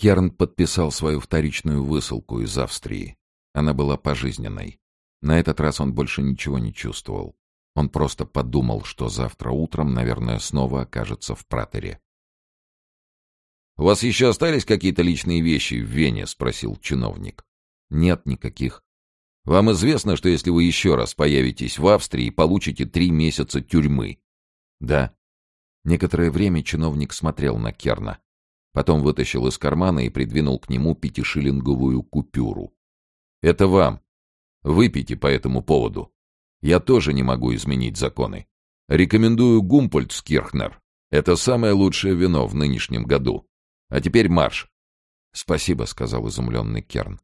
Керн подписал свою вторичную высылку из Австрии. Она была пожизненной. На этот раз он больше ничего не чувствовал. Он просто подумал, что завтра утром, наверное, снова окажется в пратере. «У вас еще остались какие-то личные вещи в Вене?» — спросил чиновник. «Нет никаких». «Вам известно, что если вы еще раз появитесь в Австрии, получите три месяца тюрьмы?» «Да». Некоторое время чиновник смотрел на Керна. Потом вытащил из кармана и придвинул к нему пятишиллинговую купюру. «Это вам. Выпейте по этому поводу. Я тоже не могу изменить законы. Рекомендую Гумпольдскирхнер. Это самое лучшее вино в нынешнем году. А теперь марш!» «Спасибо», — сказал изумленный Керн.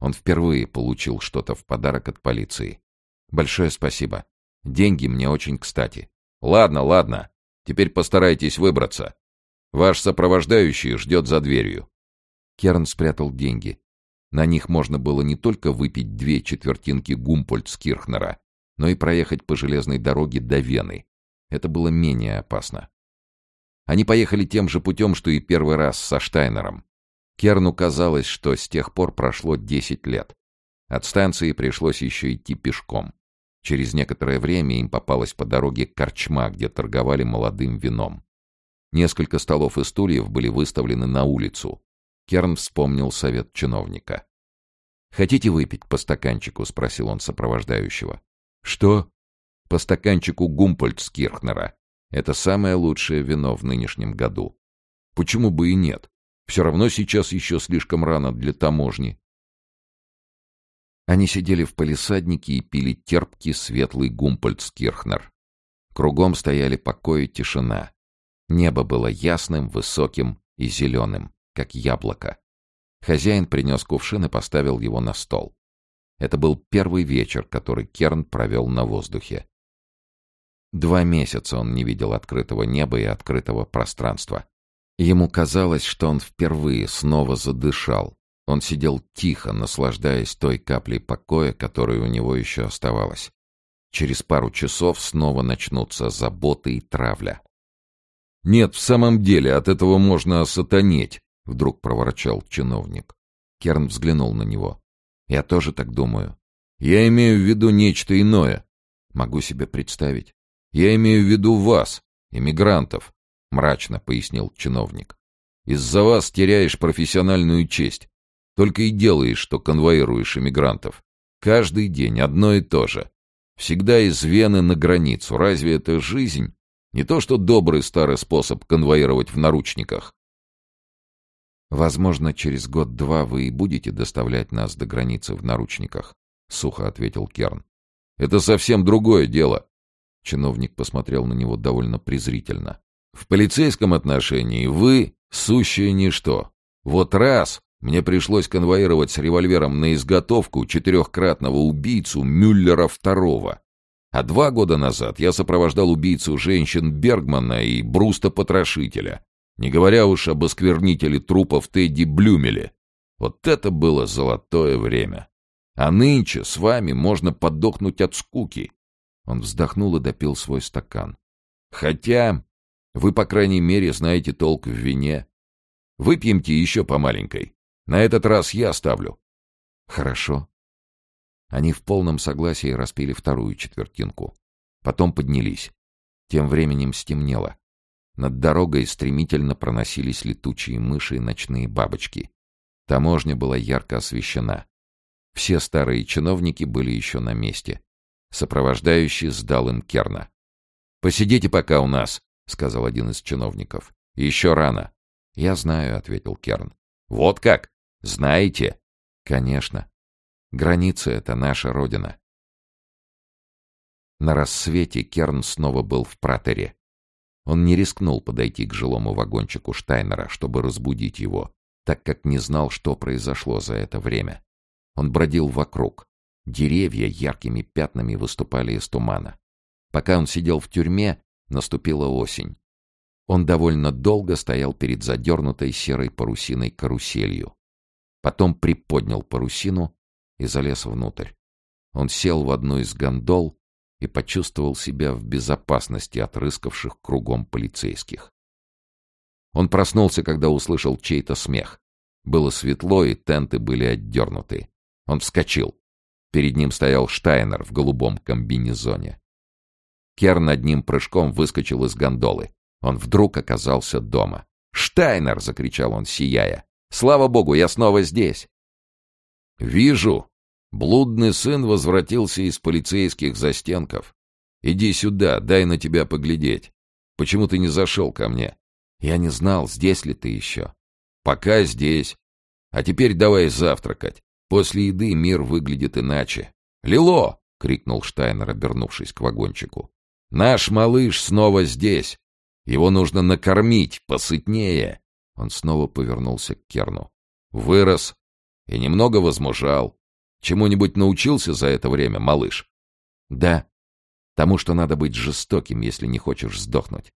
Он впервые получил что-то в подарок от полиции. «Большое спасибо. Деньги мне очень кстати». «Ладно, ладно. Теперь постарайтесь выбраться. Ваш сопровождающий ждет за дверью». Керн спрятал деньги. На них можно было не только выпить две четвертинки Гумпольдскирхнера, но и проехать по железной дороге до Вены. Это было менее опасно. Они поехали тем же путем, что и первый раз со Штайнером. Керну казалось, что с тех пор прошло десять лет. От станции пришлось еще идти пешком. Через некоторое время им попалась по дороге корчма, где торговали молодым вином. Несколько столов и стульев были выставлены на улицу. Керн вспомнил совет чиновника. «Хотите выпить по стаканчику?» — спросил он сопровождающего. «Что?» «По стаканчику Гумпольдскирхнера. Это самое лучшее вино в нынешнем году. Почему бы и нет? Все равно сейчас еще слишком рано для таможни. Они сидели в палисаднике и пили терпкий светлый гумпольдскирхнер. Кругом стояли покой и тишина. Небо было ясным, высоким и зеленым, как яблоко. Хозяин принес кувшин и поставил его на стол. Это был первый вечер, который Керн провел на воздухе. Два месяца он не видел открытого неба и открытого пространства. Ему казалось, что он впервые снова задышал. Он сидел тихо, наслаждаясь той каплей покоя, которая у него еще оставалась. Через пару часов снова начнутся заботы и травля. «Нет, в самом деле, от этого можно осатанеть», — вдруг проворчал чиновник. Керн взглянул на него. «Я тоже так думаю». «Я имею в виду нечто иное». «Могу себе представить». «Я имею в виду вас, иммигрантов», — мрачно пояснил чиновник. «Из-за вас теряешь профессиональную честь. Только и делаешь, что конвоируешь иммигрантов. Каждый день одно и то же. Всегда из Вены на границу. Разве это жизнь? Не то что добрый старый способ конвоировать в наручниках». «Возможно, через год-два вы и будете доставлять нас до границы в наручниках», — сухо ответил Керн. «Это совсем другое дело. Чиновник посмотрел на него довольно презрительно. «В полицейском отношении вы — сущее ничто. Вот раз мне пришлось конвоировать с револьвером на изготовку четырехкратного убийцу Мюллера второго. А два года назад я сопровождал убийцу женщин Бергмана и Бруста-потрошителя, не говоря уж об осквернителе трупов Тедди Блюмеле. Вот это было золотое время. А нынче с вами можно подохнуть от скуки. Он вздохнул и допил свой стакан. «Хотя вы, по крайней мере, знаете толк в вине. Выпьемте еще по маленькой. На этот раз я ставлю». «Хорошо». Они в полном согласии распили вторую четвертинку. Потом поднялись. Тем временем стемнело. Над дорогой стремительно проносились летучие мыши и ночные бабочки. Таможня была ярко освещена. Все старые чиновники были еще на месте. Сопровождающий сдал им Керна. «Посидите пока у нас», — сказал один из чиновников. «Еще рано». «Я знаю», — ответил Керн. «Вот как? Знаете?» «Конечно. Граница — это наша родина». На рассвете Керн снова был в пратере. Он не рискнул подойти к жилому вагончику Штайнера, чтобы разбудить его, так как не знал, что произошло за это время. Он бродил вокруг, Деревья яркими пятнами выступали из тумана. Пока он сидел в тюрьме, наступила осень. Он довольно долго стоял перед задернутой серой парусиной каруселью. Потом приподнял парусину и залез внутрь. Он сел в одну из гондол и почувствовал себя в безопасности от рыскавших кругом полицейских. Он проснулся, когда услышал чей-то смех. Было светло, и тенты были отдернуты. Он вскочил. Перед ним стоял Штайнер в голубом комбинезоне. Керн одним прыжком выскочил из гондолы. Он вдруг оказался дома. «Штайнер!» — закричал он, сияя. «Слава богу, я снова здесь!» «Вижу! Блудный сын возвратился из полицейских застенков. Иди сюда, дай на тебя поглядеть. Почему ты не зашел ко мне?» «Я не знал, здесь ли ты еще». «Пока здесь. А теперь давай завтракать. После еды мир выглядит иначе. «Лило!» — крикнул Штайнер, обернувшись к вагончику. «Наш малыш снова здесь. Его нужно накормить посытнее». Он снова повернулся к Керну. «Вырос и немного возмужал. Чему-нибудь научился за это время, малыш?» «Да. Тому, что надо быть жестоким, если не хочешь сдохнуть.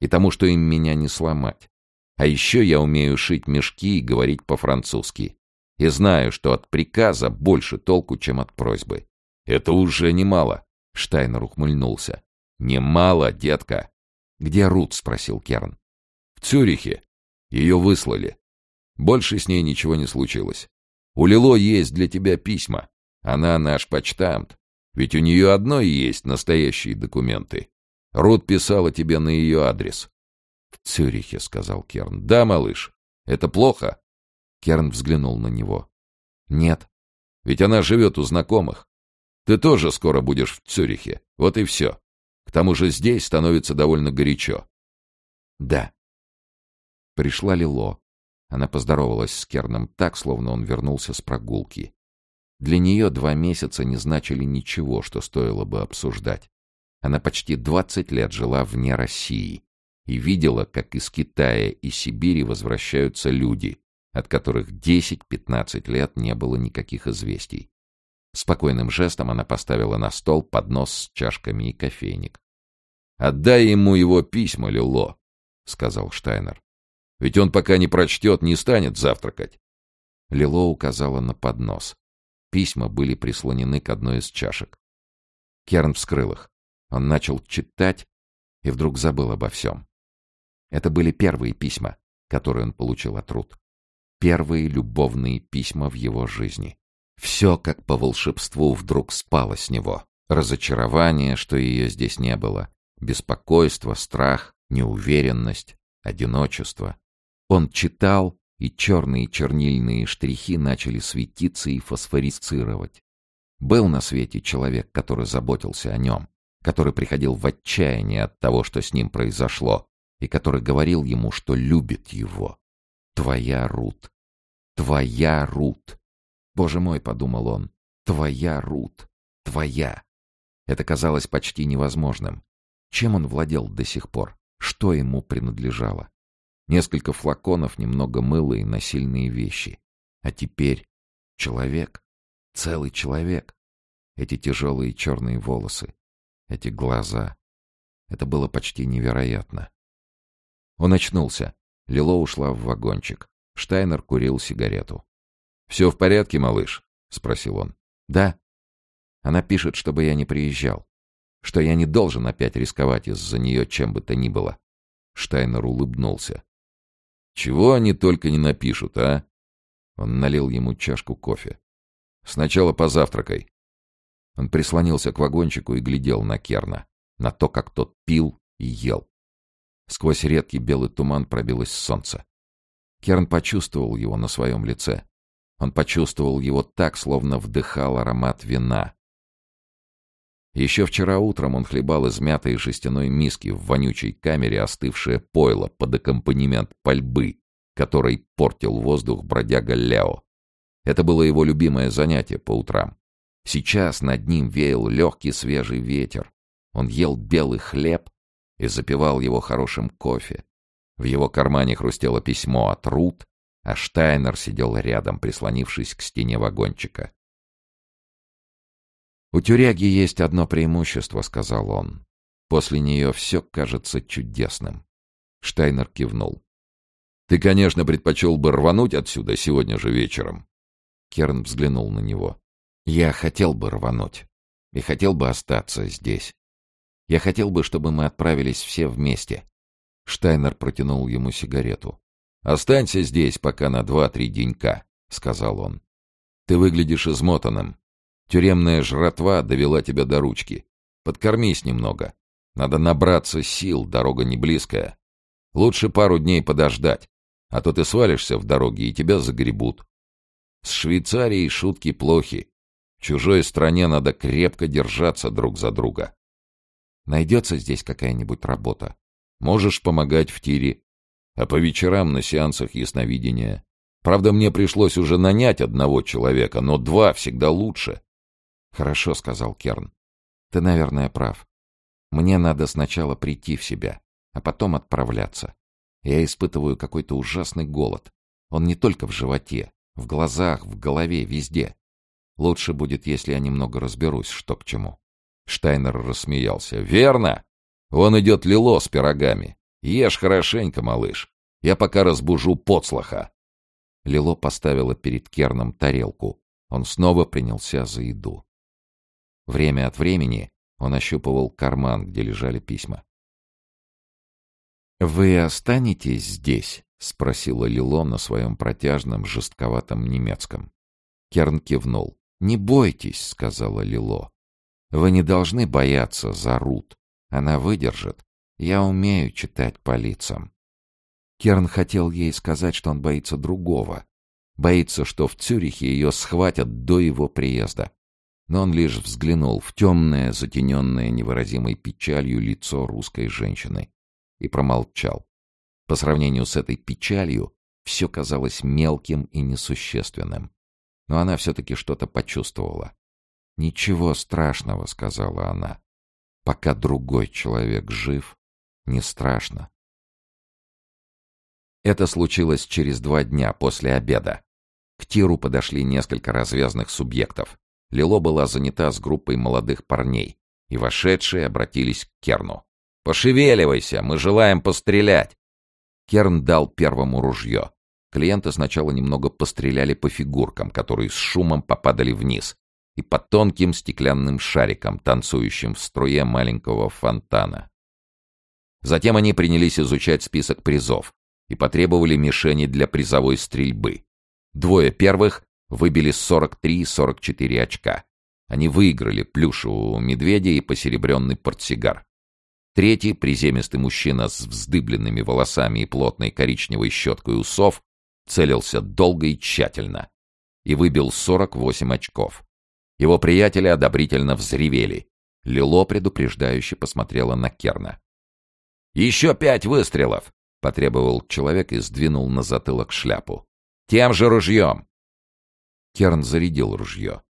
И тому, что им меня не сломать. А еще я умею шить мешки и говорить по-французски. И знаю, что от приказа больше толку, чем от просьбы. Это уже немало. Штайнер ухмыльнулся. Немало, детка. Где Рут? спросил Керн. В Цюрихе. Ее выслали. Больше с ней ничего не случилось. У Лило есть для тебя письма. Она наш почтамт. Ведь у нее одной есть настоящие документы. Рут писала тебе на ее адрес. — В Цюрихе, — сказал Керн. — Да, малыш. Это плохо? Керн взглянул на него. «Нет». «Ведь она живет у знакомых. Ты тоже скоро будешь в Цюрихе. Вот и все. К тому же здесь становится довольно горячо». «Да». Пришла Лило. Она поздоровалась с Керном так, словно он вернулся с прогулки. Для нее два месяца не значили ничего, что стоило бы обсуждать. Она почти двадцать лет жила вне России и видела, как из Китая и Сибири возвращаются люди, от которых 10-15 лет не было никаких известий. Спокойным жестом она поставила на стол поднос с чашками и кофейник. «Отдай ему его письма, Лило», — сказал Штайнер. «Ведь он пока не прочтет, не станет завтракать». Лило указала на поднос. Письма были прислонены к одной из чашек. Керн вскрыл их. Он начал читать и вдруг забыл обо всем. Это были первые письма, которые он получил от Рут первые любовные письма в его жизни. Все, как по волшебству, вдруг спало с него. Разочарование, что ее здесь не было, беспокойство, страх, неуверенность, одиночество. Он читал, и черные чернильные штрихи начали светиться и фосфорисцировать. Был на свете человек, который заботился о нем, который приходил в отчаяние от того, что с ним произошло, и который говорил ему, что любит его. Твоя Рут. Твоя Рут. Боже мой, подумал он, твоя Рут. Твоя. Это казалось почти невозможным. Чем он владел до сих пор? Что ему принадлежало? Несколько флаконов, немного мыла и насильные вещи. А теперь человек. Целый человек. Эти тяжелые черные волосы. Эти глаза. Это было почти невероятно. Он очнулся. Лило ушла в вагончик. Штайнер курил сигарету. «Все в порядке, малыш?» — спросил он. «Да». Она пишет, чтобы я не приезжал. Что я не должен опять рисковать из-за нее чем бы то ни было. Штайнер улыбнулся. «Чего они только не напишут, а?» Он налил ему чашку кофе. «Сначала позавтракай». Он прислонился к вагончику и глядел на Керна, на то, как тот пил и ел. Сквозь редкий белый туман пробилось солнце. Керн почувствовал его на своем лице. Он почувствовал его так, словно вдыхал аромат вина. Еще вчера утром он хлебал из мятой жестяной миски в вонючей камере остывшее пойло под аккомпанемент пальбы, который портил воздух бродяга Лео. Это было его любимое занятие по утрам. Сейчас над ним веял легкий свежий ветер. Он ел белый хлеб и запивал его хорошим кофе. В его кармане хрустело письмо от Рут, а Штайнер сидел рядом, прислонившись к стене вагончика. «У тюряги есть одно преимущество», — сказал он. «После нее все кажется чудесным». Штайнер кивнул. «Ты, конечно, предпочел бы рвануть отсюда сегодня же вечером». Керн взглянул на него. «Я хотел бы рвануть. И хотел бы остаться здесь. Я хотел бы, чтобы мы отправились все вместе. Штайнер протянул ему сигарету. «Останься здесь пока на два-три денька», — сказал он. «Ты выглядишь измотанным. Тюремная жратва довела тебя до ручки. Подкормись немного. Надо набраться сил, дорога не близкая. Лучше пару дней подождать, а то ты свалишься в дороге и тебя загребут. С Швейцарией шутки плохи. В чужой стране надо крепко держаться друг за друга. Найдется здесь какая-нибудь работа? Можешь помогать в тире. А по вечерам на сеансах ясновидения. Правда, мне пришлось уже нанять одного человека, но два всегда лучше. «Хорошо», — сказал Керн. «Ты, наверное, прав. Мне надо сначала прийти в себя, а потом отправляться. Я испытываю какой-то ужасный голод. Он не только в животе, в глазах, в голове, везде. Лучше будет, если я немного разберусь, что к чему». Штайнер рассмеялся. «Верно! Вон идет Лило с пирогами. Ешь хорошенько, малыш. Я пока разбужу подслаха». Лило поставила перед Керном тарелку. Он снова принялся за еду. Время от времени он ощупывал карман, где лежали письма. «Вы останетесь здесь?» — спросила Лило на своем протяжном, жестковатом немецком. Керн кивнул. «Не бойтесь», — сказала Лило. «Вы не должны бояться за Рут. Она выдержит. Я умею читать по лицам». Керн хотел ей сказать, что он боится другого. Боится, что в Цюрихе ее схватят до его приезда но он лишь взглянул в темное, затененное невыразимой печалью лицо русской женщины и промолчал. По сравнению с этой печалью все казалось мелким и несущественным. Но она все-таки что-то почувствовала. «Ничего страшного», — сказала она. «Пока другой человек жив, не страшно». Это случилось через два дня после обеда. К тиру подошли несколько развязных субъектов. Лило была занята с группой молодых парней, и вошедшие обратились к Керну. «Пошевеливайся, мы желаем пострелять!» Керн дал первому ружье. Клиенты сначала немного постреляли по фигуркам, которые с шумом попадали вниз, и по тонким стеклянным шарикам, танцующим в струе маленького фонтана. Затем они принялись изучать список призов и потребовали мишени для призовой стрельбы. Двое первых выбили 43-44 очка. Они выиграли плюшевого медведя и посеребренный портсигар. Третий, приземистый мужчина с вздыбленными волосами и плотной коричневой щеткой усов, целился долго и тщательно и выбил 48 очков. Его приятели одобрительно взревели. Лило предупреждающе посмотрела на Керна. «Еще пять выстрелов!» — потребовал человек и сдвинул на затылок шляпу. «Тем же ружьем!» Керн зарядил ружье.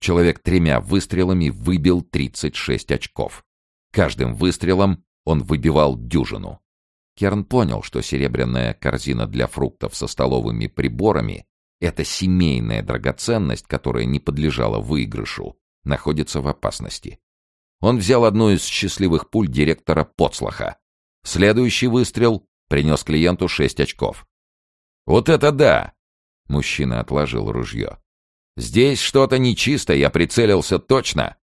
Человек тремя выстрелами выбил 36 очков. Каждым выстрелом он выбивал дюжину. Керн понял, что серебряная корзина для фруктов со столовыми приборами — это семейная драгоценность, которая не подлежала выигрышу, находится в опасности. Он взял одну из счастливых пуль директора Поцлаха. Следующий выстрел принес клиенту шесть очков. «Вот это да!» — мужчина отложил ружье. Здесь что-то нечисто, я прицелился точно.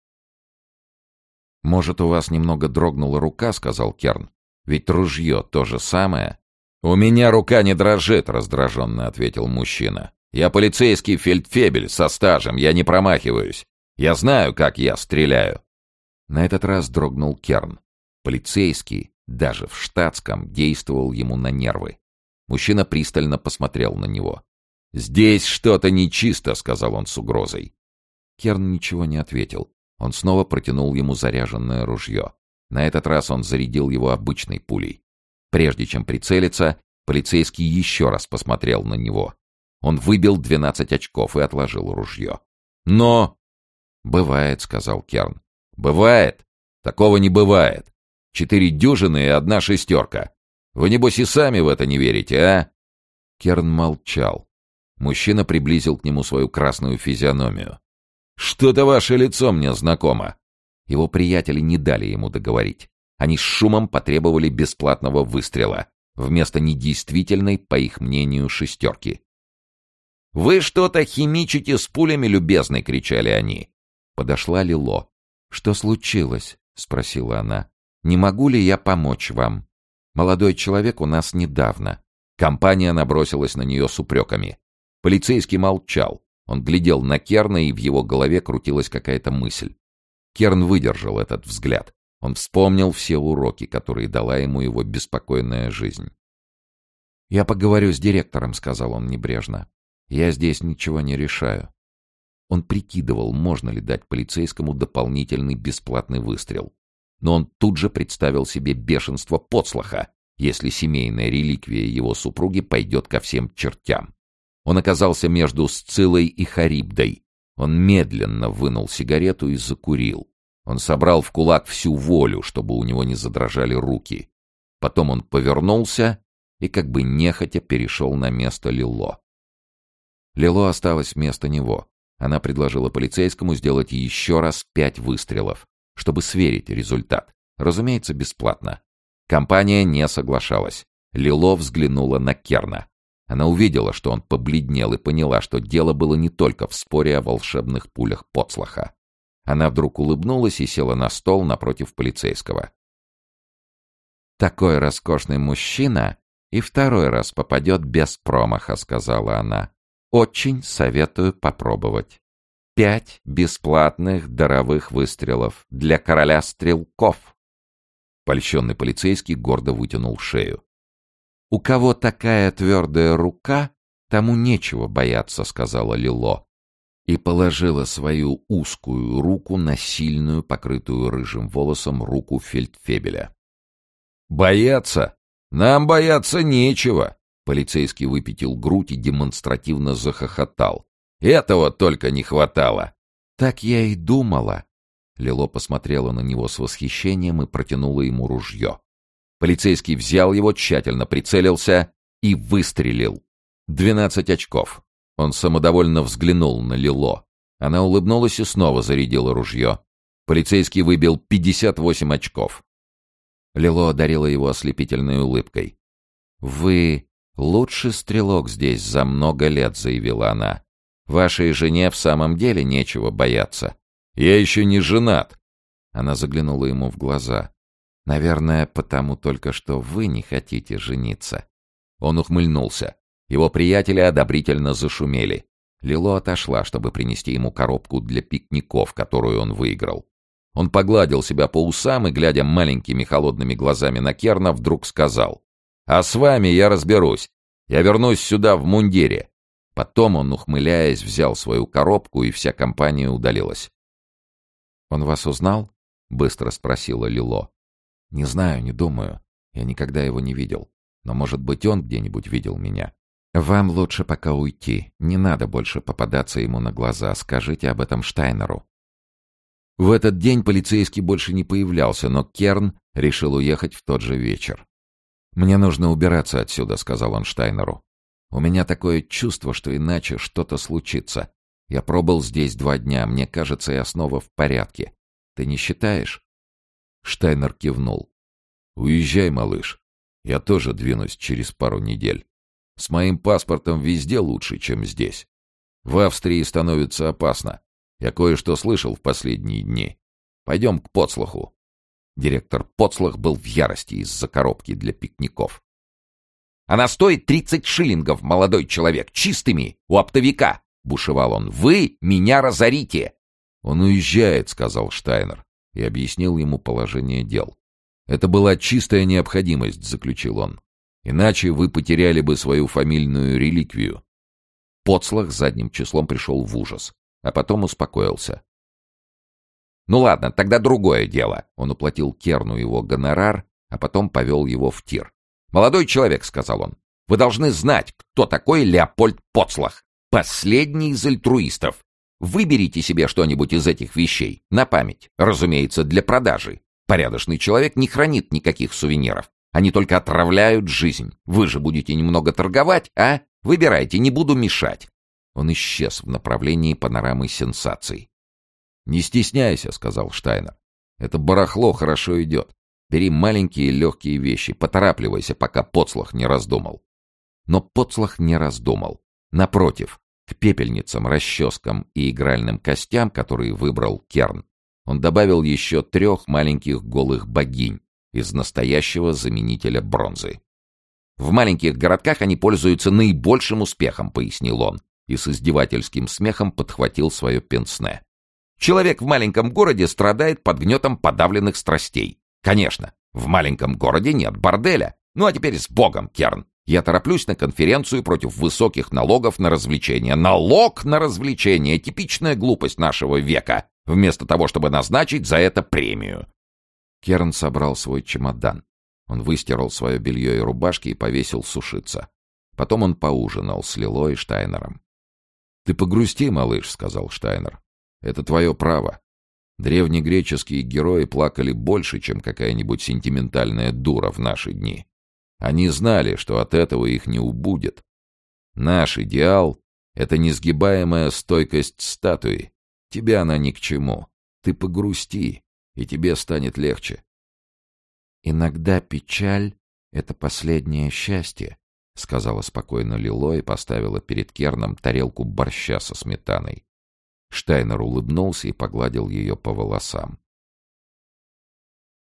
«Может, у вас немного дрогнула рука», — сказал Керн. «Ведь ружье то же самое». «У меня рука не дрожит», — раздраженно ответил мужчина. «Я полицейский фельдфебель со стажем, я не промахиваюсь. Я знаю, как я стреляю». На этот раз дрогнул Керн. Полицейский, даже в штатском, действовал ему на нервы. Мужчина пристально посмотрел на него. «Здесь что-то нечисто», — сказал он с угрозой. Керн ничего не ответил. Он снова протянул ему заряженное ружье. На этот раз он зарядил его обычной пулей. Прежде чем прицелиться, полицейский еще раз посмотрел на него. Он выбил двенадцать очков и отложил ружье. «Но...» «Бывает», — сказал Керн. «Бывает? Такого не бывает. Четыре дюжины и одна шестерка. Вы, небось, и сами в это не верите, а?» Керн молчал. Мужчина приблизил к нему свою красную физиономию. «Что-то ваше лицо мне знакомо!» Его приятели не дали ему договорить. Они с шумом потребовали бесплатного выстрела, вместо недействительной, по их мнению, шестерки. «Вы что-то химичите с пулями, любезный!» — кричали они. Подошла Лило. «Что случилось?» — спросила она. «Не могу ли я помочь вам? Молодой человек у нас недавно. Компания набросилась на нее с упреками. Полицейский молчал. Он глядел на Керна, и в его голове крутилась какая-то мысль. Керн выдержал этот взгляд. Он вспомнил все уроки, которые дала ему его беспокойная жизнь. «Я поговорю с директором», — сказал он небрежно. «Я здесь ничего не решаю». Он прикидывал, можно ли дать полицейскому дополнительный бесплатный выстрел. Но он тут же представил себе бешенство подслаха, если семейная реликвия его супруги пойдет ко всем чертям. Он оказался между Сцилой и Харибдой. Он медленно вынул сигарету и закурил. Он собрал в кулак всю волю, чтобы у него не задрожали руки. Потом он повернулся и как бы нехотя перешел на место Лило. Лило осталось вместо него. Она предложила полицейскому сделать еще раз пять выстрелов, чтобы сверить результат. Разумеется, бесплатно. Компания не соглашалась. Лило взглянула на Керна. Она увидела, что он побледнел и поняла, что дело было не только в споре о волшебных пулях подслаха. Она вдруг улыбнулась и села на стол напротив полицейского. «Такой роскошный мужчина и второй раз попадет без промаха», — сказала она. «Очень советую попробовать. Пять бесплатных даровых выстрелов для короля стрелков». Польщенный полицейский гордо вытянул шею. «У кого такая твердая рука, тому нечего бояться», — сказала Лило и положила свою узкую руку на сильную, покрытую рыжим волосом, руку фельдфебеля. «Бояться? Нам бояться нечего!» Полицейский выпятил грудь и демонстративно захохотал. «Этого только не хватало!» «Так я и думала!» Лило посмотрела на него с восхищением и протянула ему ружье. Полицейский взял его, тщательно прицелился и выстрелил. Двенадцать очков. Он самодовольно взглянул на Лило. Она улыбнулась и снова зарядила ружье. Полицейский выбил 58 очков. Лило одарила его ослепительной улыбкой. «Вы лучший стрелок здесь за много лет», — заявила она. «Вашей жене в самом деле нечего бояться». «Я еще не женат». Она заглянула ему в глаза. «Наверное, потому только что вы не хотите жениться». Он ухмыльнулся. Его приятели одобрительно зашумели. Лило отошла, чтобы принести ему коробку для пикников, которую он выиграл. Он погладил себя по усам и, глядя маленькими холодными глазами на Керна, вдруг сказал. «А с вами я разберусь. Я вернусь сюда в мундире». Потом он, ухмыляясь, взял свою коробку, и вся компания удалилась. «Он вас узнал?» — быстро спросила Лило. «Не знаю, не думаю. Я никогда его не видел. Но, может быть, он где-нибудь видел меня. «Вам лучше пока уйти. Не надо больше попадаться ему на глаза. Скажите об этом Штайнеру». В этот день полицейский больше не появлялся, но Керн решил уехать в тот же вечер. «Мне нужно убираться отсюда», — сказал он Штайнеру. «У меня такое чувство, что иначе что-то случится. Я пробыл здесь два дня, мне кажется, я снова в порядке. Ты не считаешь?» Штайнер кивнул. «Уезжай, малыш. Я тоже двинусь через пару недель». С моим паспортом везде лучше, чем здесь. В Австрии становится опасно. Я кое-что слышал в последние дни. Пойдем к Поцлаху. Директор Поцлах был в ярости из-за коробки для пикников. «Она стоит тридцать шиллингов, молодой человек, чистыми, у оптовика!» — бушевал он. «Вы меня разорите!» «Он уезжает», — сказал Штайнер, и объяснил ему положение дел. «Это была чистая необходимость», — заключил он. Иначе вы потеряли бы свою фамильную реликвию. Поцлах задним числом пришел в ужас, а потом успокоился. «Ну ладно, тогда другое дело». Он уплатил Керну его гонорар, а потом повел его в тир. «Молодой человек», — сказал он, — «вы должны знать, кто такой Леопольд Поцлах, последний из альтруистов. Выберите себе что-нибудь из этих вещей, на память, разумеется, для продажи. Порядочный человек не хранит никаких сувениров. Они только отравляют жизнь. Вы же будете немного торговать, а? Выбирайте, не буду мешать». Он исчез в направлении панорамы сенсаций. «Не стесняйся», — сказал Штайнер. «Это барахло хорошо идет. Бери маленькие легкие вещи, поторапливайся, пока Поцлах не раздумал». Но Поцлах не раздумал. Напротив, пепельницам, расческам и игральным костям, которые выбрал Керн, он добавил еще трех маленьких голых богинь, из настоящего заменителя бронзы. В маленьких городках они пользуются наибольшим успехом, пояснил он, и с издевательским смехом подхватил свое пенсне. Человек в маленьком городе страдает под гнетом подавленных страстей. Конечно, в маленьком городе нет борделя. Ну а теперь с Богом, Керн. Я тороплюсь на конференцию против высоких налогов на развлечения. Налог на развлечения — типичная глупость нашего века, вместо того, чтобы назначить за это премию. Керн собрал свой чемодан. Он выстирал свое белье и рубашки и повесил сушиться. Потом он поужинал с Лило и Штайнером. «Ты погрусти, малыш», — сказал Штайнер. «Это твое право. Древнегреческие герои плакали больше, чем какая-нибудь сентиментальная дура в наши дни. Они знали, что от этого их не убудет. Наш идеал — это несгибаемая стойкость статуи. Тебе она ни к чему. Ты погрусти, и тебе станет легче. «Иногда печаль — это последнее счастье», — сказала спокойно Лило и поставила перед Керном тарелку борща со сметаной. Штайнер улыбнулся и погладил ее по волосам.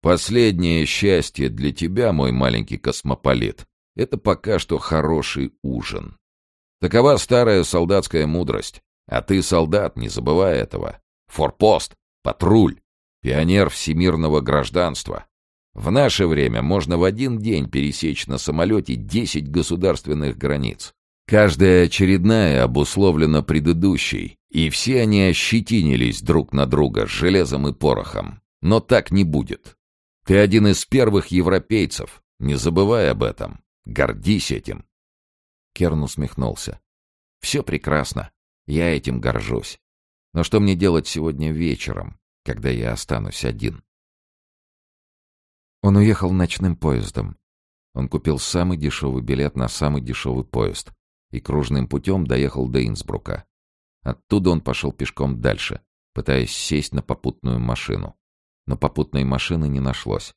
Последнее счастье для тебя, мой маленький космополит, это пока что хороший ужин. Такова старая солдатская мудрость. А ты солдат, не забывай этого. Форпост, патруль, пионер всемирного гражданства. В наше время можно в один день пересечь на самолете десять государственных границ. Каждая очередная обусловлена предыдущей, и все они ощетинились друг на друга железом и порохом. Но так не будет. Ты один из первых европейцев. Не забывай об этом. Гордись этим. Керн усмехнулся. Все прекрасно. Я этим горжусь. Но что мне делать сегодня вечером, когда я останусь один? Он уехал ночным поездом. Он купил самый дешевый билет на самый дешевый поезд и кружным путем доехал до Инсбрука. Оттуда он пошел пешком дальше, пытаясь сесть на попутную машину но попутной машины не нашлось.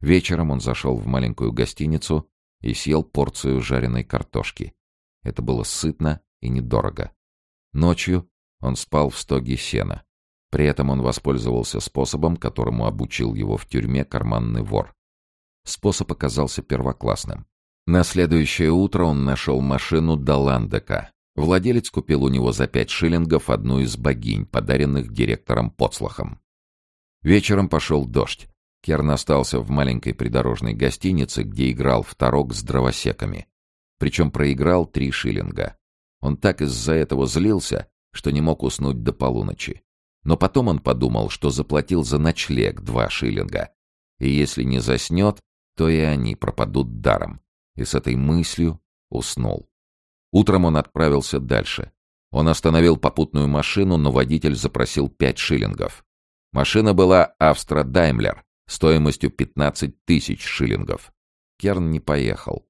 Вечером он зашел в маленькую гостиницу и съел порцию жареной картошки. Это было сытно и недорого. Ночью он спал в стоге сена. При этом он воспользовался способом, которому обучил его в тюрьме карманный вор. Способ оказался первоклассным. На следующее утро он нашел машину до Ландека. Владелец купил у него за пять шиллингов одну из богинь, подаренных директором Поцлахом. Вечером пошел дождь. Керн остался в маленькой придорожной гостинице, где играл в тарок с дровосеками. Причем проиграл три шиллинга. Он так из-за этого злился, что не мог уснуть до полуночи. Но потом он подумал, что заплатил за ночлег два шиллинга. И если не заснет, то и они пропадут даром. И с этой мыслью уснул. Утром он отправился дальше. Он остановил попутную машину, но водитель запросил пять шиллингов. Машина была Австра Даймлер стоимостью 15 тысяч шиллингов. Керн не поехал.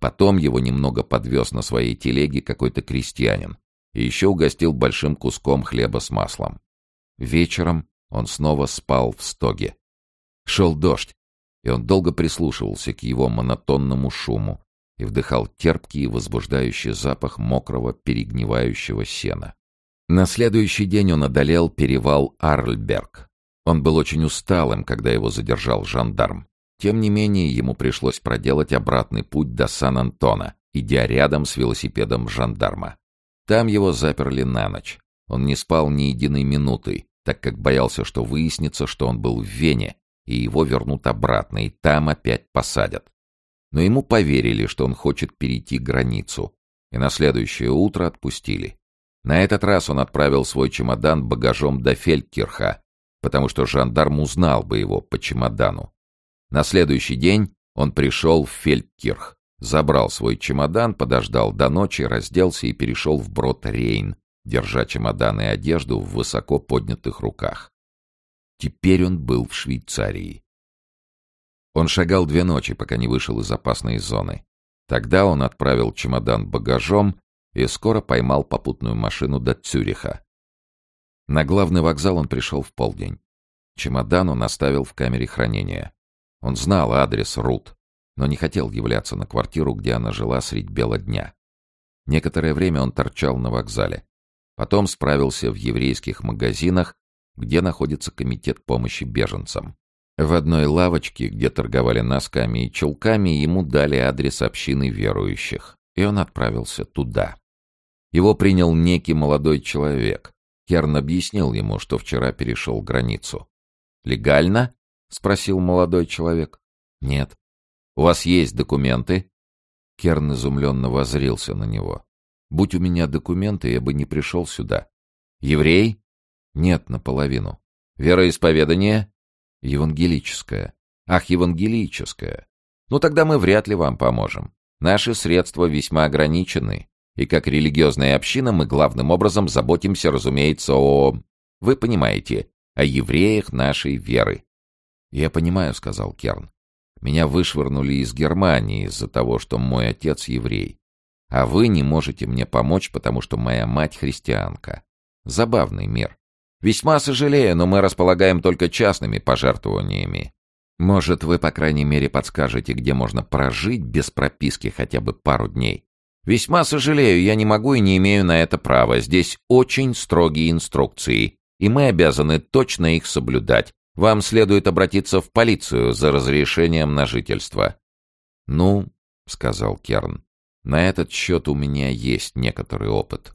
Потом его немного подвез на своей телеге какой-то крестьянин и еще угостил большим куском хлеба с маслом. Вечером он снова спал в стоге. Шел дождь, и он долго прислушивался к его монотонному шуму и вдыхал терпкий и возбуждающий запах мокрого перегнивающего сена. На следующий день он одолел перевал Арльберг. Он был очень усталым, когда его задержал жандарм. Тем не менее, ему пришлось проделать обратный путь до Сан-Антона, идя рядом с велосипедом жандарма. Там его заперли на ночь. Он не спал ни единой минуты, так как боялся, что выяснится, что он был в Вене, и его вернут обратно, и там опять посадят. Но ему поверили, что он хочет перейти границу, и на следующее утро отпустили. На этот раз он отправил свой чемодан багажом до Фелькирха, потому что жандарм узнал бы его по чемодану. На следующий день он пришел в Фелькирх, забрал свой чемодан, подождал до ночи, разделся и перешел в брод Рейн, держа чемодан и одежду в высоко поднятых руках. Теперь он был в Швейцарии. Он шагал две ночи, пока не вышел из опасной зоны. Тогда он отправил чемодан багажом и скоро поймал попутную машину до Цюриха. На главный вокзал он пришел в полдень. Чемодан он оставил в камере хранения. Он знал адрес Рут, но не хотел являться на квартиру, где она жила средь бела дня. Некоторое время он торчал на вокзале. Потом справился в еврейских магазинах, где находится комитет помощи беженцам. В одной лавочке, где торговали носками и чулками, ему дали адрес общины верующих, и он отправился туда. Его принял некий молодой человек. Керн объяснил ему, что вчера перешел границу. «Легально?» — спросил молодой человек. «Нет». «У вас есть документы?» Керн изумленно возрился на него. «Будь у меня документы, я бы не пришел сюда». «Еврей?» «Нет, наполовину». «Вероисповедание?» «Евангелическое». «Ах, евангелическое. Ну тогда мы вряд ли вам поможем. Наши средства весьма ограничены, и как религиозная община мы главным образом заботимся, разумеется, о... Вы понимаете, о евреях нашей веры. «Я понимаю», — сказал Керн. «Меня вышвырнули из Германии из-за того, что мой отец еврей. А вы не можете мне помочь, потому что моя мать христианка. Забавный мир. Весьма сожалею, но мы располагаем только частными пожертвованиями. Может, вы, по крайней мере, подскажете, где можно прожить без прописки хотя бы пару дней? Весьма сожалею, я не могу и не имею на это права. Здесь очень строгие инструкции, и мы обязаны точно их соблюдать. Вам следует обратиться в полицию за разрешением на жительство. Ну, сказал Керн, на этот счет у меня есть некоторый опыт.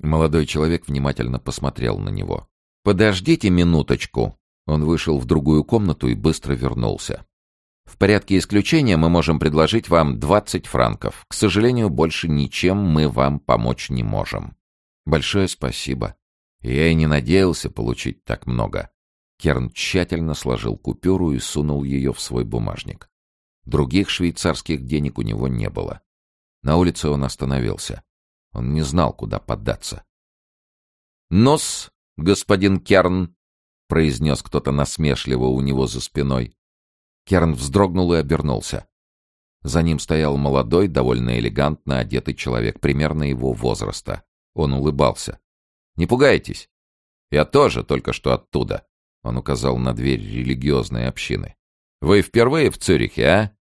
Молодой человек внимательно посмотрел на него. «Подождите минуточку». Он вышел в другую комнату и быстро вернулся. В порядке исключения мы можем предложить вам 20 франков. К сожалению, больше ничем мы вам помочь не можем. Большое спасибо. Я и не надеялся получить так много. Керн тщательно сложил купюру и сунул ее в свой бумажник. Других швейцарских денег у него не было. На улице он остановился. Он не знал, куда поддаться. «Нос, господин Керн!» — произнес кто-то насмешливо у него за спиной. Керн вздрогнул и обернулся. За ним стоял молодой, довольно элегантно одетый человек, примерно его возраста. Он улыбался. «Не пугайтесь. Я тоже только что оттуда», — он указал на дверь религиозной общины. «Вы впервые в Цюрихе, а?»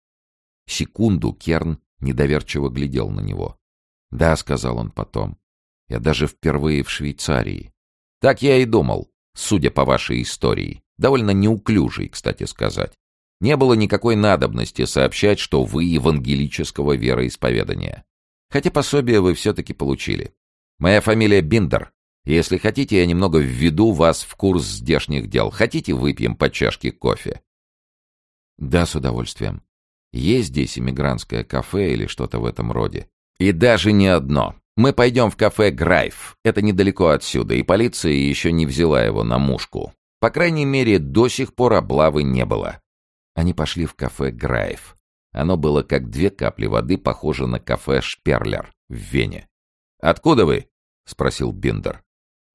Секунду Керн недоверчиво глядел на него. «Да», — сказал он потом, — «я даже впервые в Швейцарии». «Так я и думал, судя по вашей истории. Довольно неуклюжей, кстати сказать. Не было никакой надобности сообщать, что вы евангелического вероисповедания. Хотя пособие вы все-таки получили. Моя фамилия Биндер. Если хотите, я немного введу вас в курс здешних дел. Хотите, выпьем по чашке кофе? Да, с удовольствием. Есть здесь иммигрантское кафе или что-то в этом роде? И даже не одно. Мы пойдем в кафе «Грайф». Это недалеко отсюда, и полиция еще не взяла его на мушку. По крайней мере, до сих пор облавы не было. Они пошли в кафе «Грайф». Оно было как две капли воды, похоже на кафе «Шперлер» в Вене. «Откуда вы?» — спросил Биндер.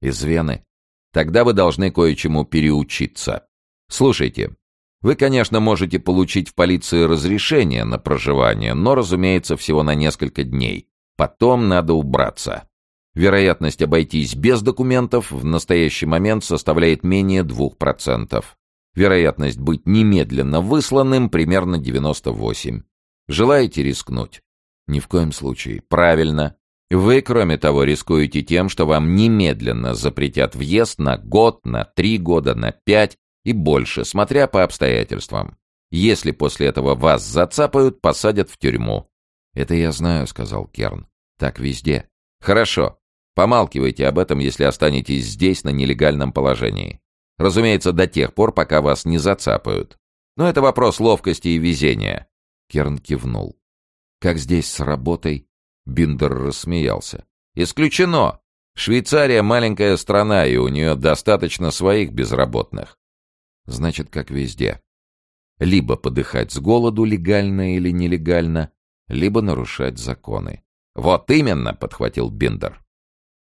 «Из Вены. Тогда вы должны кое-чему переучиться. Слушайте, вы, конечно, можете получить в полиции разрешение на проживание, но, разумеется, всего на несколько дней. Потом надо убраться. Вероятность обойтись без документов в настоящий момент составляет менее 2%. Вероятность быть немедленно высланным примерно 98. Желаете рискнуть? Ни в коем случае. Правильно. Вы, кроме того, рискуете тем, что вам немедленно запретят въезд на год, на три года, на пять и больше, смотря по обстоятельствам. Если после этого вас зацапают, посадят в тюрьму. «Это я знаю», — сказал Керн. «Так везде». «Хорошо. Помалкивайте об этом, если останетесь здесь на нелегальном положении. Разумеется, до тех пор, пока вас не зацапают. Но это вопрос ловкости и везения. Керн кивнул. Как здесь с работой? Биндер рассмеялся. Исключено. Швейцария маленькая страна, и у нее достаточно своих безработных. Значит, как везде. Либо подыхать с голоду легально или нелегально, либо нарушать законы. Вот именно, подхватил Биндер.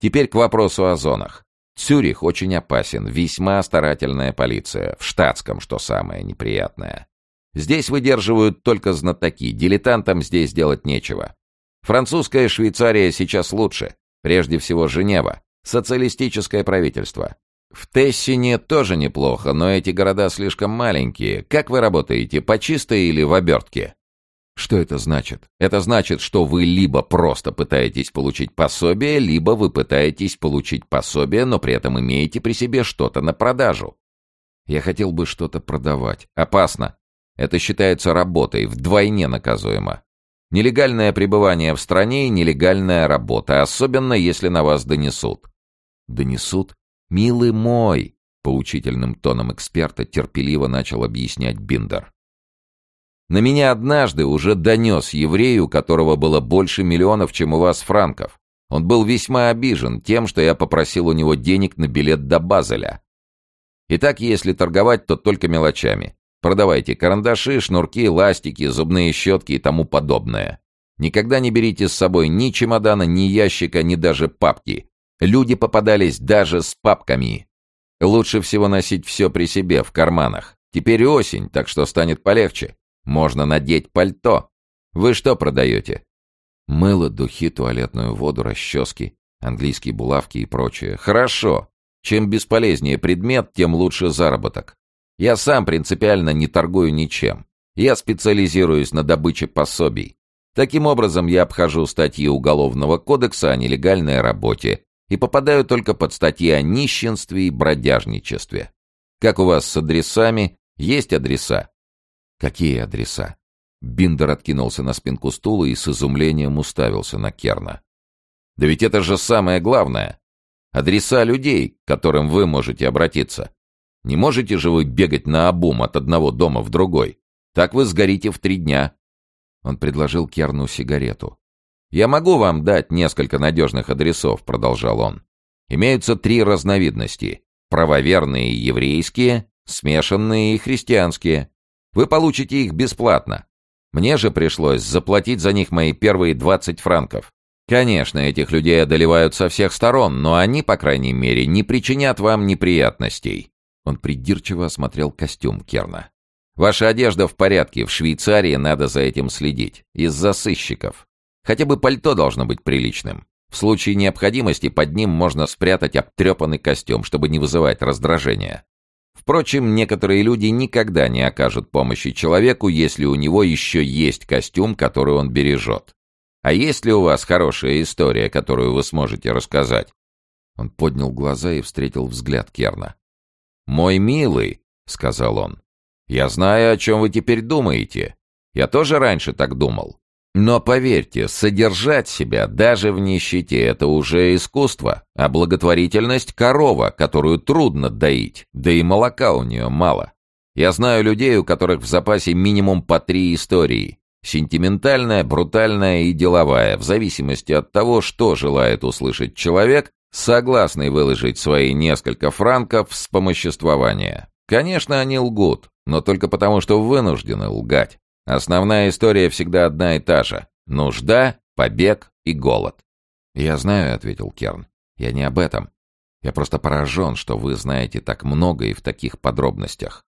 Теперь к вопросу о зонах. Цюрих очень опасен, весьма старательная полиция, в штатском, что самое неприятное. Здесь выдерживают только знатоки, дилетантам здесь делать нечего. Французская Швейцария сейчас лучше, прежде всего Женева, социалистическое правительство. В Тессине тоже неплохо, но эти города слишком маленькие. Как вы работаете, по чистой или в обертке? Что это значит? Это значит, что вы либо просто пытаетесь получить пособие, либо вы пытаетесь получить пособие, но при этом имеете при себе что-то на продажу. Я хотел бы что-то продавать. Опасно. Это считается работой, вдвойне наказуемо. Нелегальное пребывание в стране и нелегальная работа, особенно если на вас донесут. Донесут? Милый мой, поучительным тоном эксперта терпеливо начал объяснять Биндер. На меня однажды уже донес еврей, у которого было больше миллионов, чем у вас франков. Он был весьма обижен тем, что я попросил у него денег на билет до Базеля. Итак, если торговать, то только мелочами. Продавайте карандаши, шнурки, ластики, зубные щетки и тому подобное. Никогда не берите с собой ни чемодана, ни ящика, ни даже папки. Люди попадались даже с папками. Лучше всего носить все при себе, в карманах. Теперь осень, так что станет полегче. Можно надеть пальто. Вы что продаете? Мыло, духи, туалетную воду, расчески, английские булавки и прочее. Хорошо. Чем бесполезнее предмет, тем лучше заработок. Я сам принципиально не торгую ничем. Я специализируюсь на добыче пособий. Таким образом, я обхожу статьи Уголовного кодекса о нелегальной работе и попадаю только под статьи о нищенстве и бродяжничестве. Как у вас с адресами? Есть адреса? Какие адреса? Биндер откинулся на спинку стула и с изумлением уставился на Керна. Да ведь это же самое главное. Адреса людей, к которым вы можете обратиться. Не можете же вы бегать на обум от одного дома в другой. Так вы сгорите в три дня. Он предложил Керну сигарету. «Я могу вам дать несколько надежных адресов», — продолжал он. «Имеются три разновидности. Правоверные еврейские, смешанные и христианские. Вы получите их бесплатно. Мне же пришлось заплатить за них мои первые 20 франков. Конечно, этих людей одолевают со всех сторон, но они, по крайней мере, не причинят вам неприятностей». Он придирчиво осмотрел костюм Керна. «Ваша одежда в порядке, в Швейцарии надо за этим следить. Из-за сыщиков. Хотя бы пальто должно быть приличным. В случае необходимости под ним можно спрятать обтрепанный костюм, чтобы не вызывать раздражения. Впрочем, некоторые люди никогда не окажут помощи человеку, если у него еще есть костюм, который он бережет. А есть ли у вас хорошая история, которую вы сможете рассказать?» Он поднял глаза и встретил взгляд Керна. «Мой милый», — сказал он, — «я знаю, о чем вы теперь думаете. Я тоже раньше так думал. Но поверьте, содержать себя даже в нищете – это уже искусство, а благотворительность – корова, которую трудно доить, да и молока у нее мало. Я знаю людей, у которых в запасе минимум по три истории. Сентиментальная, брутальная и деловая, в зависимости от того, что желает услышать человек, согласный выложить свои несколько франков с помоществования. Конечно, они лгут, но только потому, что вынуждены лгать. Основная история всегда одна и та же. Нужда, побег и голод. «Я знаю», — ответил Керн. «Я не об этом. Я просто поражен, что вы знаете так много и в таких подробностях».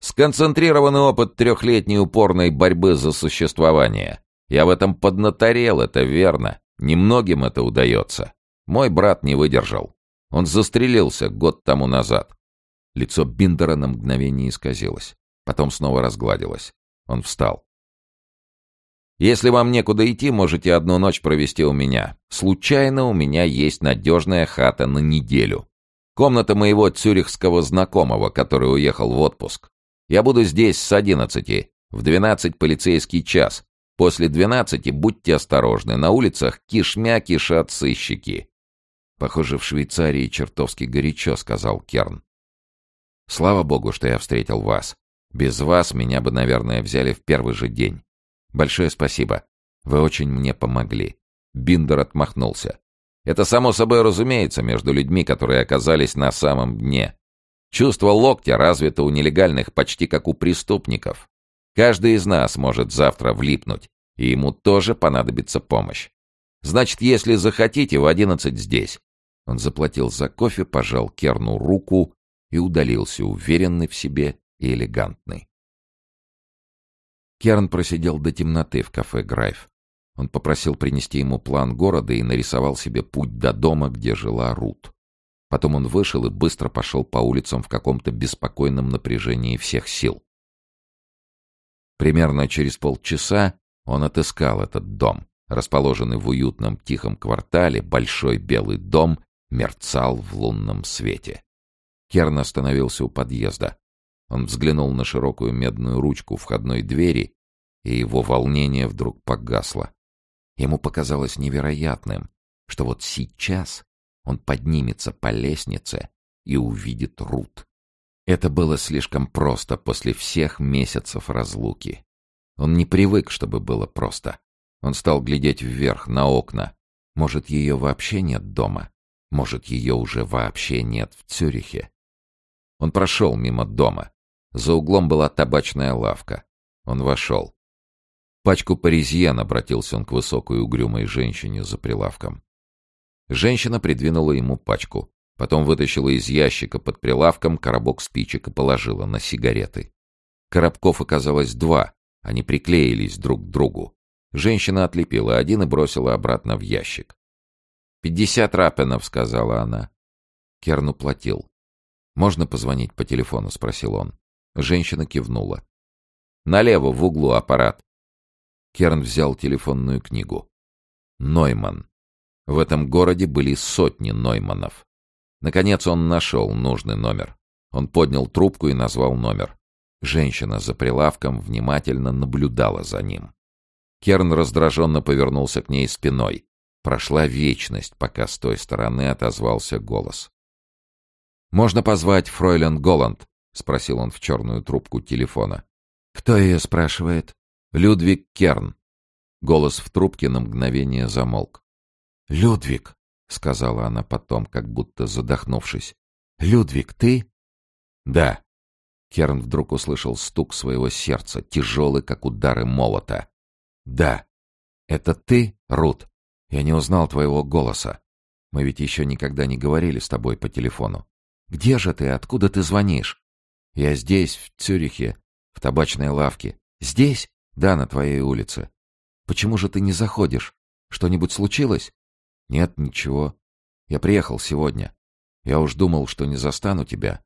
Сконцентрированный опыт трехлетней упорной борьбы за существование. Я в этом поднаторел, это верно. Немногим это удается. Мой брат не выдержал. Он застрелился год тому назад. Лицо Биндера на мгновение исказилось. Потом снова разгладилось. Он встал. «Если вам некуда идти, можете одну ночь провести у меня. Случайно у меня есть надежная хата на неделю. Комната моего цюрихского знакомого, который уехал в отпуск. Я буду здесь с одиннадцати, в двенадцать полицейский час. После двенадцати будьте осторожны, на улицах кишмя кишат сыщики». «Похоже, в Швейцарии чертовски горячо», — сказал Керн. «Слава богу, что я встретил вас. Без вас меня бы, наверное, взяли в первый же день. Большое спасибо. Вы очень мне помогли. Биндер отмахнулся. Это само собой разумеется между людьми, которые оказались на самом дне. Чувство локтя развито у нелегальных почти как у преступников. Каждый из нас может завтра влипнуть, и ему тоже понадобится помощь. Значит, если захотите, в одиннадцать здесь. Он заплатил за кофе, пожал Керну руку и удалился, уверенный в себе и элегантный. Керн просидел до темноты в кафе «Грайв». Он попросил принести ему план города и нарисовал себе путь до дома, где жила Рут. Потом он вышел и быстро пошел по улицам в каком-то беспокойном напряжении всех сил. Примерно через полчаса он отыскал этот дом. Расположенный в уютном тихом квартале, большой белый дом мерцал в лунном свете. Керн остановился у подъезда. Он взглянул на широкую медную ручку входной двери, и его волнение вдруг погасло. Ему показалось невероятным, что вот сейчас он поднимется по лестнице и увидит Рут. Это было слишком просто после всех месяцев разлуки. Он не привык, чтобы было просто. Он стал глядеть вверх, на окна. Может, ее вообще нет дома? Может, ее уже вообще нет в Цюрихе? Он прошел мимо дома. За углом была табачная лавка. Он вошел. Пачку паризьен обратился он к высокой угрюмой женщине за прилавком. Женщина придвинула ему пачку. Потом вытащила из ящика под прилавком коробок спичек и положила на сигареты. Коробков оказалось два, они приклеились друг к другу. Женщина отлепила один и бросила обратно в ящик. «Пятьдесят рапенов», — сказала она. Керн уплатил. «Можно позвонить по телефону?» — спросил он. Женщина кивнула. «Налево, в углу аппарат». Керн взял телефонную книгу. «Нойман». В этом городе были сотни Нойманов. Наконец он нашел нужный номер. Он поднял трубку и назвал номер. Женщина за прилавком внимательно наблюдала за ним. Керн раздраженно повернулся к ней спиной. Прошла вечность, пока с той стороны отозвался голос. «Можно позвать фройлен Голланд?» — спросил он в черную трубку телефона. «Кто ее спрашивает?» «Людвиг Керн». Голос в трубке на мгновение замолк. «Людвиг!» — сказала она потом, как будто задохнувшись. «Людвиг, ты?» «Да». Керн вдруг услышал стук своего сердца, тяжелый, как удары молота. «Да». «Это ты, Рут? Я не узнал твоего голоса. Мы ведь еще никогда не говорили с тобой по телефону. Где же ты? Откуда ты звонишь?» «Я здесь, в Цюрихе, в табачной лавке. Здесь? Да, на твоей улице. Почему же ты не заходишь? Что-нибудь случилось?» Нет, ничего. Я приехал сегодня. Я уж думал, что не застану тебя.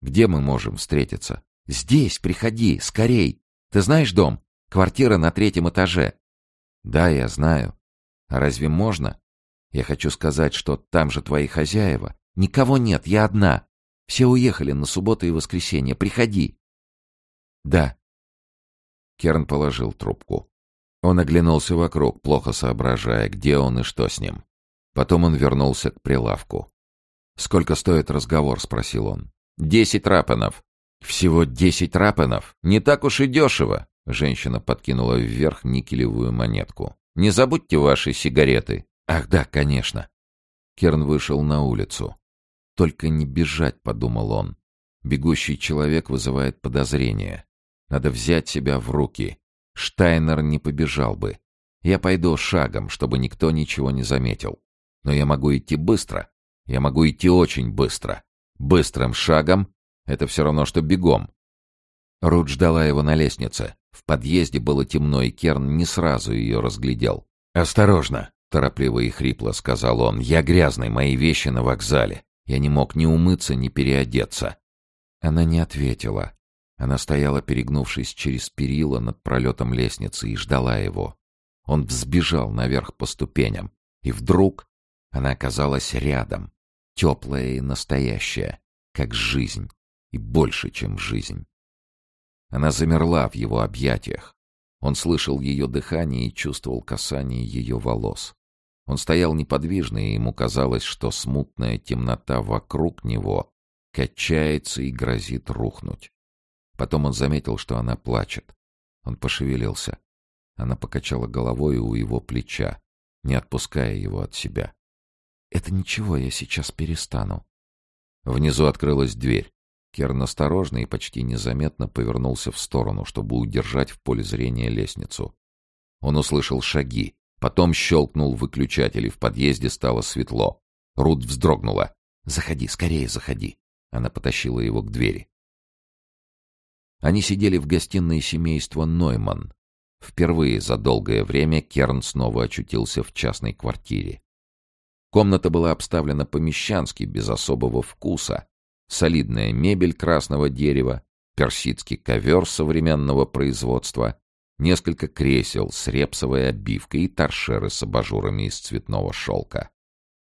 Где мы можем встретиться? Здесь, приходи, скорей. Ты знаешь дом? Квартира на третьем этаже. Да, я знаю. А разве можно? Я хочу сказать, что там же твои хозяева. Никого нет, я одна. Все уехали на субботу и воскресенье. Приходи. Да. Керн положил трубку. Он оглянулся вокруг, плохо соображая, где он и что с ним. Потом он вернулся к прилавку. «Сколько стоит разговор?» — спросил он. «Десять рапанов». «Всего десять рапанов? Не так уж и дешево!» Женщина подкинула вверх никелевую монетку. «Не забудьте ваши сигареты!» «Ах да, конечно!» Керн вышел на улицу. «Только не бежать», — подумал он. «Бегущий человек вызывает подозрение. Надо взять себя в руки. Штайнер не побежал бы. Я пойду шагом, чтобы никто ничего не заметил. Но я могу идти быстро. Я могу идти очень быстро. Быстрым шагом — это все равно, что бегом. Рут ждала его на лестнице. В подъезде было темно, и Керн не сразу ее разглядел. «Осторожно!» — торопливо и хрипло сказал он. «Я грязный, мои вещи на вокзале. Я не мог ни умыться, ни переодеться». Она не ответила. Она стояла, перегнувшись через перила над пролетом лестницы, и ждала его. Он взбежал наверх по ступеням, и вдруг она оказалась рядом, теплая и настоящая, как жизнь, и больше, чем жизнь. Она замерла в его объятиях. Он слышал ее дыхание и чувствовал касание ее волос. Он стоял неподвижно, и ему казалось, что смутная темнота вокруг него качается и грозит рухнуть. Потом он заметил, что она плачет. Он пошевелился. Она покачала головой у его плеча, не отпуская его от себя. «Это ничего, я сейчас перестану». Внизу открылась дверь. Керн осторожно и почти незаметно повернулся в сторону, чтобы удержать в поле зрения лестницу. Он услышал шаги. Потом щелкнул выключатель, и в подъезде стало светло. Рут вздрогнула. «Заходи, скорее заходи!» Она потащила его к двери. Они сидели в гостиной семейства Нойман. Впервые за долгое время Керн снова очутился в частной квартире. Комната была обставлена по-мещански, без особого вкуса. Солидная мебель красного дерева, персидский ковер современного производства, несколько кресел с репсовой обивкой и торшеры с абажурами из цветного шелка.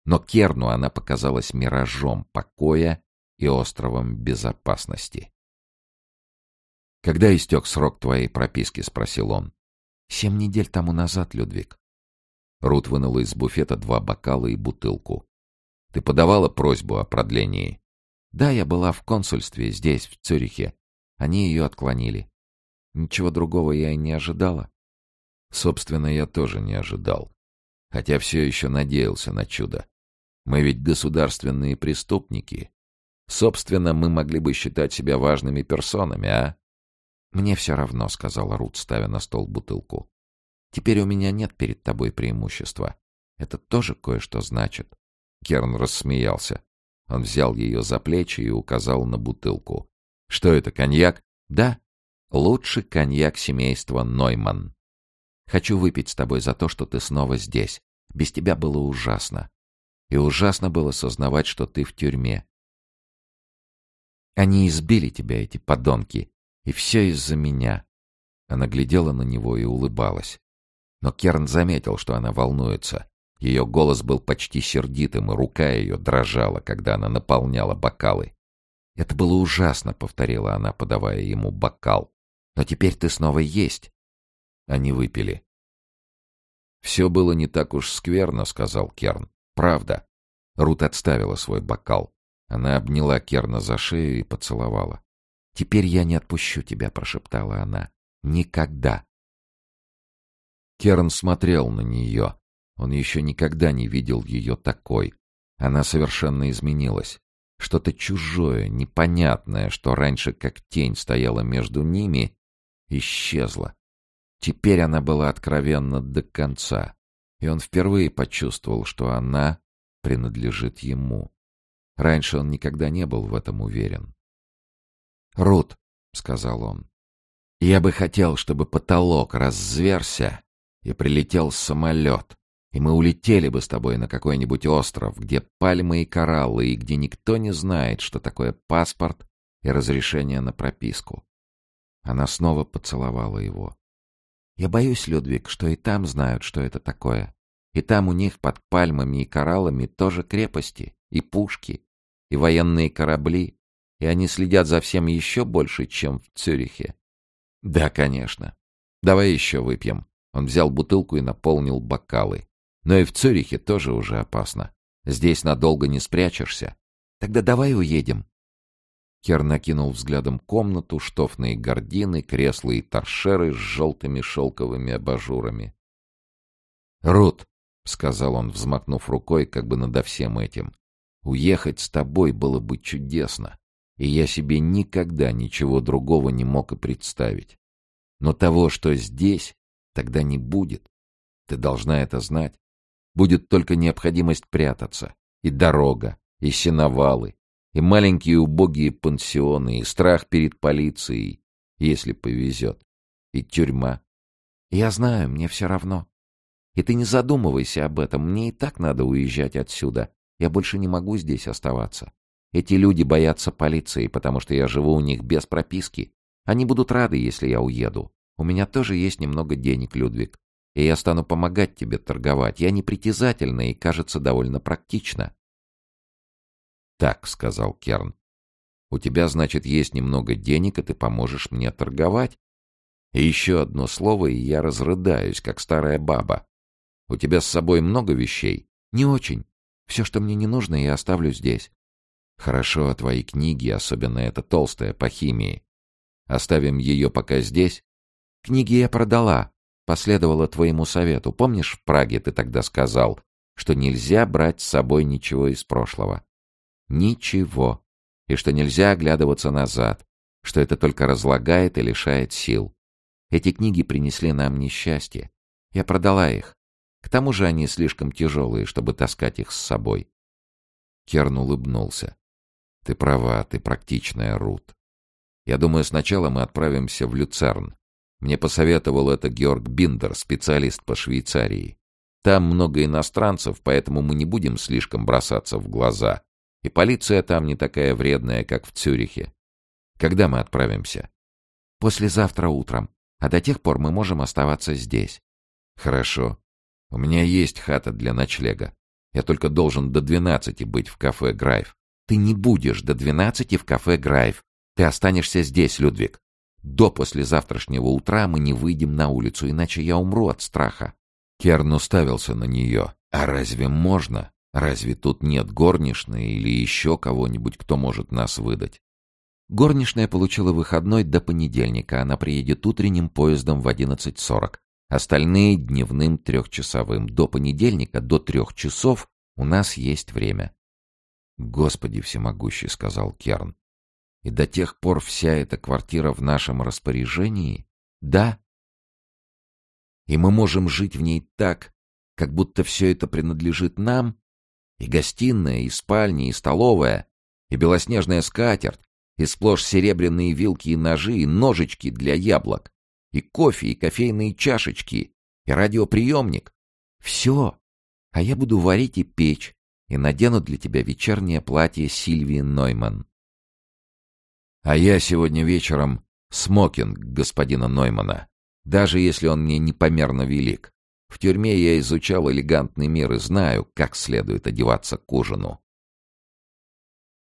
Но Керну она показалась миражом покоя и островом безопасности. «Когда истек срок твоей прописки?» — спросил он. «Семь недель тому назад, Людвиг». Рут вынула из буфета два бокала и бутылку. «Ты подавала просьбу о продлении?» «Да, я была в консульстве здесь, в Цюрихе. Они ее отклонили. Ничего другого я и не ожидала». «Собственно, я тоже не ожидал. Хотя все еще надеялся на чудо. Мы ведь государственные преступники. Собственно, мы могли бы считать себя важными персонами, а?» «Мне все равно», — сказала Рут, ставя на стол бутылку. «Теперь у меня нет перед тобой преимущества. Это тоже кое-что значит». Керн рассмеялся. Он взял ее за плечи и указал на бутылку. «Что это, коньяк?» «Да, лучший коньяк семейства Нойман. Хочу выпить с тобой за то, что ты снова здесь. Без тебя было ужасно. И ужасно было сознавать, что ты в тюрьме. Они избили тебя, эти подонки, и все из-за меня. Она глядела на него и улыбалась. Но Керн заметил, что она волнуется. Ее голос был почти сердитым, и рука ее дрожала, когда она наполняла бокалы. «Это было ужасно», — повторила она, подавая ему бокал. «Но теперь ты снова есть». Они выпили. «Все было не так уж скверно», — сказал Керн. «Правда». Рут отставила свой бокал. Она обняла Керна за шею и поцеловала. «Теперь я не отпущу тебя», — прошептала она. «Никогда». Керн смотрел на нее. Он еще никогда не видел ее такой. Она совершенно изменилась. Что-то чужое, непонятное, что раньше как тень стояло между ними, исчезло. Теперь она была откровенна до конца, и он впервые почувствовал, что она принадлежит ему. Раньше он никогда не был в этом уверен. «Рут», — сказал он, — «я бы хотел, чтобы потолок раззверся и прилетел самолет, и мы улетели бы с тобой на какой-нибудь остров, где пальмы и кораллы, и где никто не знает, что такое паспорт и разрешение на прописку». Она снова поцеловала его. «Я боюсь, Людвиг, что и там знают, что это такое. И там у них под пальмами и кораллами тоже крепости, и пушки, и военные корабли, и они следят за всем еще больше, чем в Цюрихе. Да, конечно. Давай еще выпьем. Он взял бутылку и наполнил бокалы. Но и в Цюрихе тоже уже опасно. Здесь надолго не спрячешься. Тогда давай уедем. Кер накинул взглядом комнату, штофные гардины, кресла и торшеры с желтыми шелковыми абажурами. «Рут», — сказал он, взмахнув рукой, как бы надо всем этим, — «уехать с тобой было бы чудесно и я себе никогда ничего другого не мог и представить. Но того, что здесь, тогда не будет. Ты должна это знать. Будет только необходимость прятаться, и дорога, и сеновалы, и маленькие убогие пансионы, и страх перед полицией, если повезет, и тюрьма. Я знаю, мне все равно. И ты не задумывайся об этом, мне и так надо уезжать отсюда. Я больше не могу здесь оставаться. Эти люди боятся полиции, потому что я живу у них без прописки. Они будут рады, если я уеду. У меня тоже есть немного денег, Людвиг. И я стану помогать тебе торговать. Я непритязательна и, кажется, довольно практично. Так, — сказал Керн. У тебя, значит, есть немного денег, и ты поможешь мне торговать? И еще одно слово, и я разрыдаюсь, как старая баба. У тебя с собой много вещей? Не очень. Все, что мне не нужно, я оставлю здесь. Хорошо, а твои книги, особенно эта толстая по химии. Оставим ее пока здесь? Книги я продала. Последовала твоему совету. Помнишь, в Праге ты тогда сказал, что нельзя брать с собой ничего из прошлого? Ничего. И что нельзя оглядываться назад. Что это только разлагает и лишает сил. Эти книги принесли нам несчастье. Я продала их. К тому же они слишком тяжелые, чтобы таскать их с собой. Керн улыбнулся. Ты права, ты практичная, Рут. Я думаю, сначала мы отправимся в Люцерн. Мне посоветовал это Георг Биндер, специалист по Швейцарии. Там много иностранцев, поэтому мы не будем слишком бросаться в глаза. И полиция там не такая вредная, как в Цюрихе. Когда мы отправимся? Послезавтра утром. А до тех пор мы можем оставаться здесь. Хорошо. У меня есть хата для ночлега. Я только должен до двенадцати быть в кафе «Грайв». Ты не будешь до двенадцати в кафе «Грайв». Ты останешься здесь, Людвиг. До послезавтрашнего утра мы не выйдем на улицу, иначе я умру от страха. Керн уставился на нее. А разве можно? Разве тут нет горничной или еще кого-нибудь, кто может нас выдать? Горничная получила выходной до понедельника. Она приедет утренним поездом в 11.40. Остальные — дневным трехчасовым. До понедельника, до трех часов у нас есть время. «Господи всемогущий», — сказал Керн. «И до тех пор вся эта квартира в нашем распоряжении?» «Да». «И мы можем жить в ней так, как будто все это принадлежит нам? И гостиная, и спальня, и столовая, и белоснежная скатерть, и сплошь серебряные вилки и ножи, и ножички для яблок, и кофе, и кофейные чашечки, и радиоприемник. Все. А я буду варить и печь, и надену для тебя вечернее платье Сильвии Нойман. А я сегодня вечером смокинг господина Ноймана, даже если он мне непомерно велик. В тюрьме я изучал элегантный мир и знаю, как следует одеваться к ужину.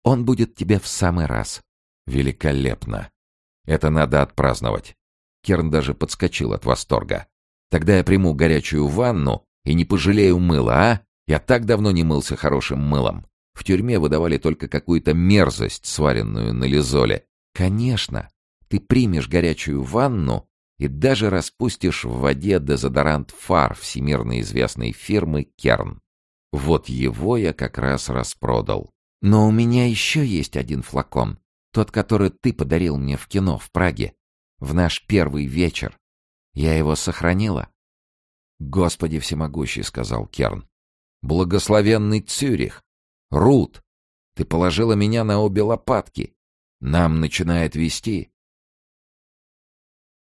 Он будет тебе в самый раз. Великолепно. Это надо отпраздновать. Керн даже подскочил от восторга. Тогда я приму горячую ванну и не пожалею мыла, а? Я так давно не мылся хорошим мылом. В тюрьме выдавали только какую-то мерзость, сваренную на лизоле. Конечно, ты примешь горячую ванну и даже распустишь в воде дезодорант фар всемирно известной фирмы Керн. Вот его я как раз распродал. Но у меня еще есть один флакон. Тот, который ты подарил мне в кино в Праге. В наш первый вечер. Я его сохранила. «Господи всемогущий», — сказал Керн. «Благословенный Цюрих! Рут! Ты положила меня на обе лопатки. Нам начинает вести.